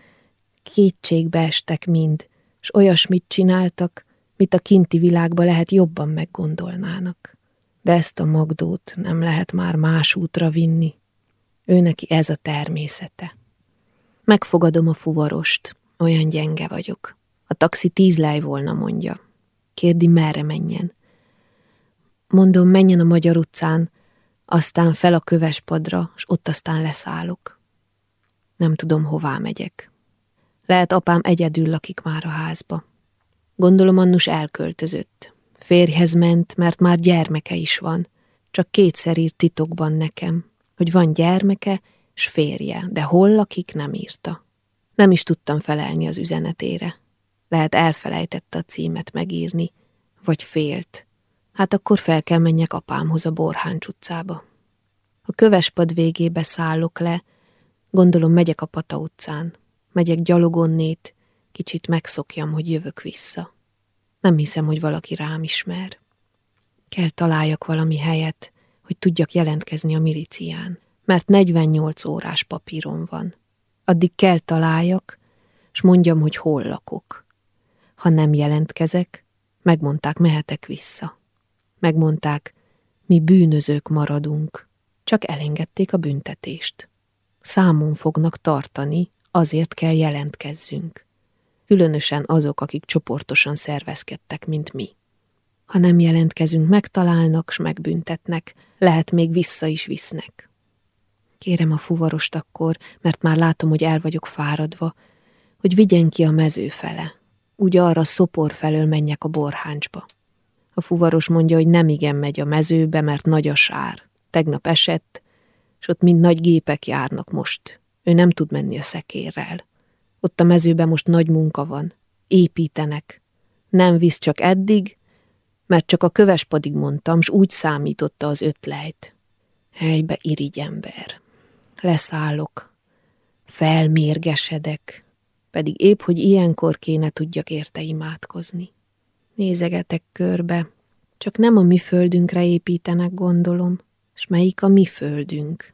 S1: kétségbe estek mind, és olyasmit csináltak, mit a kinti világba lehet jobban meggondolnának. De ezt a Magdót nem lehet már más útra vinni. Ő neki ez a természete. Megfogadom a fuvarost, olyan gyenge vagyok. A taxi tíz lej volna, mondja. Kérdi, merre menjen. Mondom, menjen a Magyar utcán, aztán fel a kövespadra, és ott aztán leszállok. Nem tudom, hová megyek. Lehet apám egyedül lakik már a házba. Gondolom Annus elköltözött. Férjhez ment, mert már gyermeke is van. Csak kétszer írt titokban nekem, hogy van gyermeke, s férje, de hol lakik, nem írta. Nem is tudtam felelni az üzenetére. Lehet elfelejtette a címet megírni, vagy félt. Hát akkor fel kell menjek apámhoz a Borháncs utcába. A kövespad végébe szállok le, gondolom megyek a Pata utcán, megyek gyalogonnét, kicsit megszokjam, hogy jövök vissza. Nem hiszem, hogy valaki rám ismer. Kell találjak valami helyet, hogy tudjak jelentkezni a milicián mert 48 órás papírom van. Addig kell találjak, s mondjam, hogy hol lakok. Ha nem jelentkezek, megmondták, mehetek vissza. Megmondták, mi bűnözők maradunk, csak elengedték a büntetést. Számon fognak tartani, azért kell jelentkezzünk. Különösen azok, akik csoportosan szervezkedtek, mint mi. Ha nem jelentkezünk, megtalálnak, s megbüntetnek, lehet még vissza is visznek. Kérem a fuvarost akkor, mert már látom, hogy el vagyok fáradva, hogy vigyen ki a mező fele. Úgy arra szopor felől menjek a borháncsba. A fuvaros mondja, hogy nem igen megy a mezőbe, mert nagy a sár. Tegnap esett, és ott mind nagy gépek járnak most. Ő nem tud menni a szekérrel. Ott a mezőben most nagy munka van. Építenek. Nem visz csak eddig, mert csak a kövespadig mondtam, s úgy számította az ötlejt. Helybe irigy ember leszállok, felmérgesedek, pedig épp, hogy ilyenkor kéne tudjak érte imádkozni. Nézegetek körbe, csak nem a mi földünkre építenek, gondolom, és melyik a mi földünk.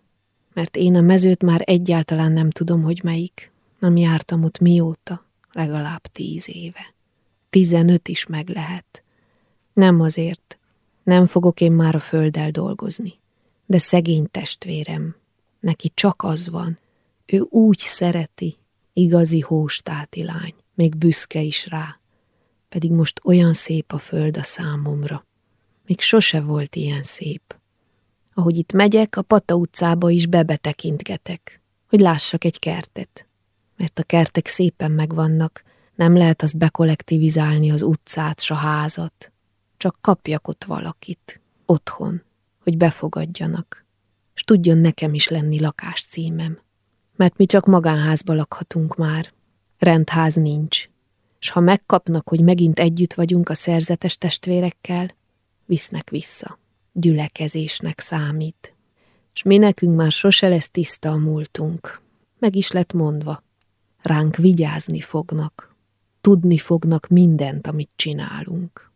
S1: Mert én a mezőt már egyáltalán nem tudom, hogy melyik. Nem jártam ott mióta, legalább tíz éve. Tizenöt is meg lehet. Nem azért, nem fogok én már a földdel dolgozni. De szegény testvérem, neki csak az van. Ő úgy szereti, igazi hóstáti lány, még büszke is rá. Pedig most olyan szép a föld a számomra. Még sose volt ilyen szép. Ahogy itt megyek, a Pata utcába is bebetekintgetek. hogy lássak egy kertet. Mert a kertek szépen megvannak, nem lehet azt bekollektivizálni az utcát, s a házat. Csak kapjak ott valakit, otthon, hogy befogadjanak, s tudjon nekem is lenni lakáscímem. Mert mi csak magánházba lakhatunk már, rendház nincs, s ha megkapnak, hogy megint együtt vagyunk a szerzetes testvérekkel, visznek vissza. Gyülekezésnek számít. S mi nekünk már sose lesz tiszta a múltunk. Meg is lett mondva. Ránk vigyázni fognak. Tudni fognak mindent, amit csinálunk.